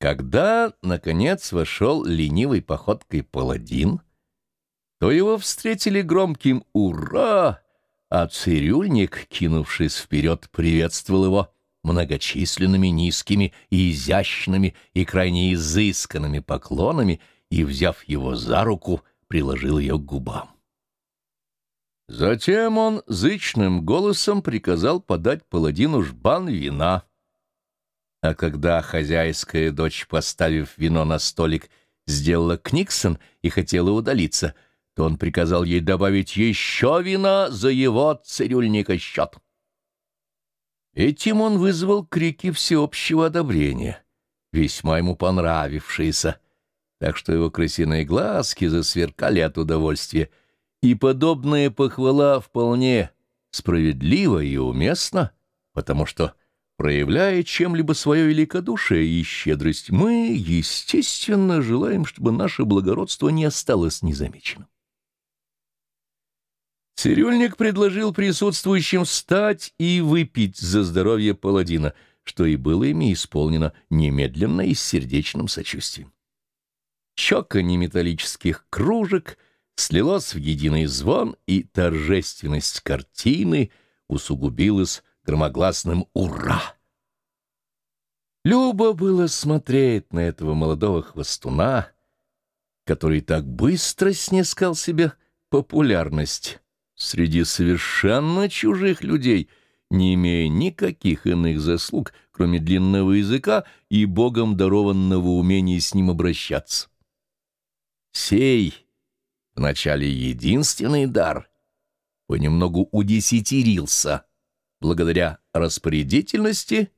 Когда, наконец, вошел ленивой походкой паладин, то его встретили громким «Ура!», а цирюльник, кинувшись вперед, приветствовал его многочисленными низкими и изящными и крайне изысканными поклонами и, взяв его за руку, приложил ее к губам. Затем он зычным голосом приказал подать паладину жбан вина. А когда хозяйская дочь, поставив вино на столик, сделала книксон и хотела удалиться, то он приказал ей добавить еще вина за его цирюльника счет. Этим он вызвал крики всеобщего одобрения, весьма ему понравившиеся, так что его крысиные глазки засверкали от удовольствия, и подобная похвала вполне справедлива и уместна, потому что, проявляя чем-либо свое великодушие и щедрость, мы, естественно, желаем, чтобы наше благородство не осталось незамеченным. Цирюльник предложил присутствующим встать и выпить за здоровье паладина, что и было ими исполнено немедленно и с сердечным сочувствием. Чоканье металлических кружек слилось в единый звон, и торжественность картины усугубилась громогласным «Ура!». Любо было смотреть на этого молодого хвостуна, который так быстро снискал себе популярность среди совершенно чужих людей, не имея никаких иных заслуг, кроме длинного языка и богом дарованного умения с ним обращаться. Сей, вначале единственный дар, понемногу удесятерился благодаря распорядительности,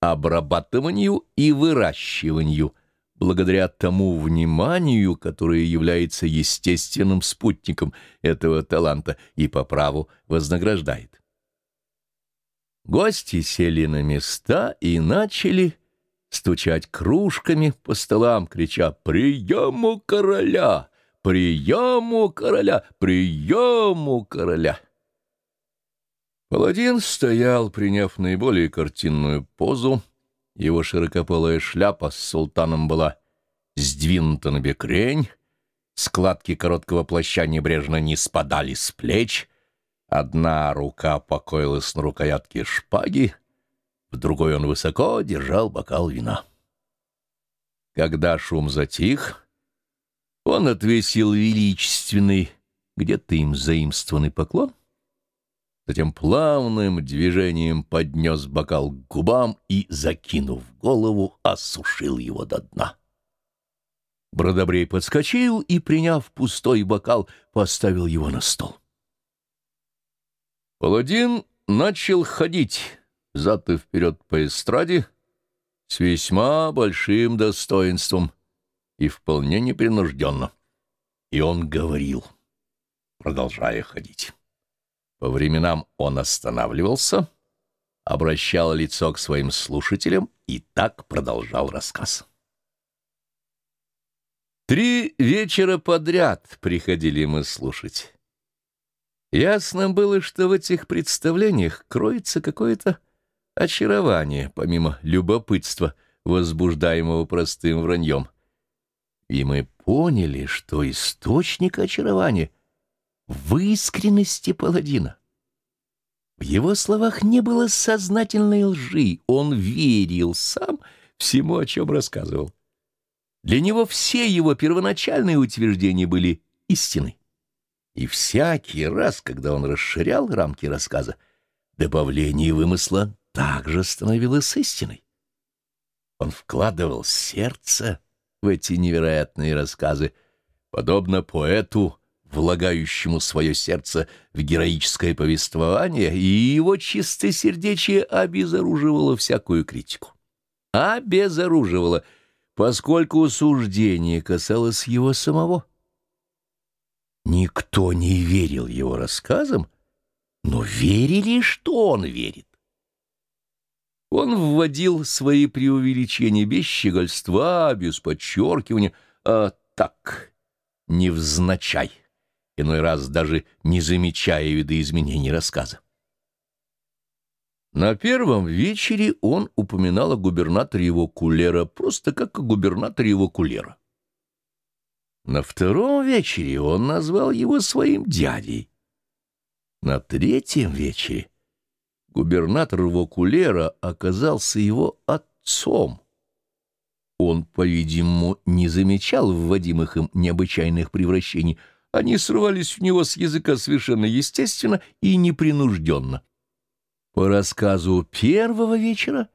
обрабатыванию и выращиванию – благодаря тому вниманию, которое является естественным спутником этого таланта и по праву вознаграждает. Гости сели на места и начали стучать кружками по столам, крича «Приему короля! Приему короля! Приему короля!» Паладин стоял, приняв наиболее картинную позу, его широкополая шляпа с султаном была сдвинута на бекрень, складки короткого плаща небрежно не спадали с плеч, одна рука покоилась на рукоятке шпаги, в другой он высоко держал бокал вина. Когда шум затих, он отвесил величественный, где-то им заимствованный поклон, затем плавным движением поднес бокал к губам и, закинув голову, осушил его до дна. Бродобрей подскочил и, приняв пустой бокал, поставил его на стол. Паладин начал ходить зад и вперед по эстраде с весьма большим достоинством и вполне непринужденно. И он говорил, продолжая ходить. По временам он останавливался, обращал лицо к своим слушателям и так продолжал рассказ. Три вечера подряд приходили мы слушать. Ясно было, что в этих представлениях кроется какое-то очарование, помимо любопытства, возбуждаемого простым враньем. И мы поняли, что источник очарования — в искренности паладина. В его словах не было сознательной лжи, он верил сам всему, о чем рассказывал. Для него все его первоначальные утверждения были истиной. И всякий раз, когда он расширял рамки рассказа, добавление вымысла также становилось истиной. Он вкладывал сердце в эти невероятные рассказы, подобно поэту, влагающему свое сердце в героическое повествование, и его чистосердечие обезоруживало всякую критику. Обезоруживало, поскольку суждение касалось его самого. Никто не верил его рассказам, но верили, что он верит. Он вводил свои преувеличения без щегольства, без подчеркивания, а так, невзначай иной раз даже не замечая видоизменений рассказа. На первом вечере он упоминал о губернаторе его кулера, просто как о губернаторе его кулера. На втором вечере он назвал его своим дядей. На третьем вечере губернатор его кулера оказался его отцом. Он, по-видимому, не замечал вводимых им необычайных превращений. Они срывались у него с языка совершенно естественно и непринужденно. По рассказу первого вечера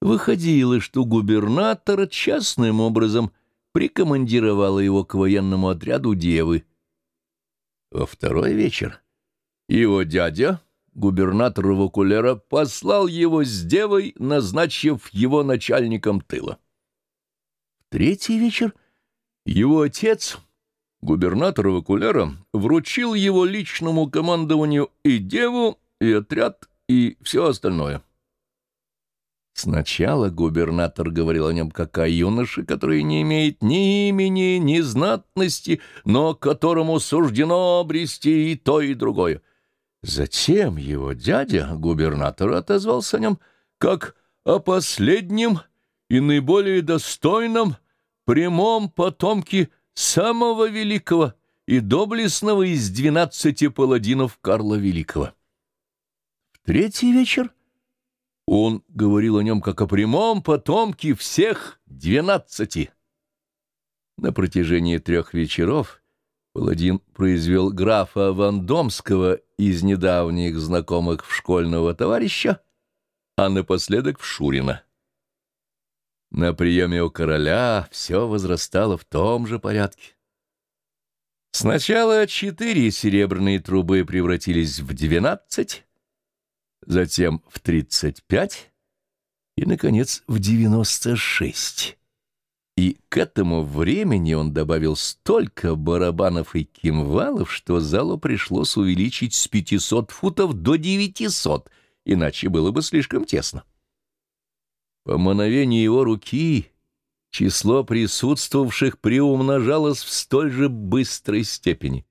выходило, что губернатор частным образом прикомандировала его к военному отряду девы. Во второй вечер его дядя, губернатор Вакулера, послал его с девой, назначив его начальником тыла третий вечер его отец, губернатор Вакулера, вручил его личному командованию и деву, и отряд, и все остальное. Сначала губернатор говорил о нем как о юноше, который не имеет ни имени, ни знатности, но которому суждено обрести и то, и другое. Затем его дядя, губернатор, отозвался о нем как о последнем и наиболее достойном прямом потомке самого великого и доблестного из двенадцати паладинов Карла Великого. В третий вечер он говорил о нем как о прямом потомке всех двенадцати. На протяжении трех вечеров паладин произвел графа Вандомского из недавних знакомых в школьного товарища, а напоследок в Шурина. На приеме у короля все возрастало в том же порядке. Сначала четыре серебряные трубы превратились в двенадцать, затем в тридцать пять и, наконец, в девяносто шесть. И к этому времени он добавил столько барабанов и кимвалов, что залу пришлось увеличить с пятисот футов до девятисот, иначе было бы слишком тесно. По мановению его руки число присутствовавших приумножалось в столь же быстрой степени.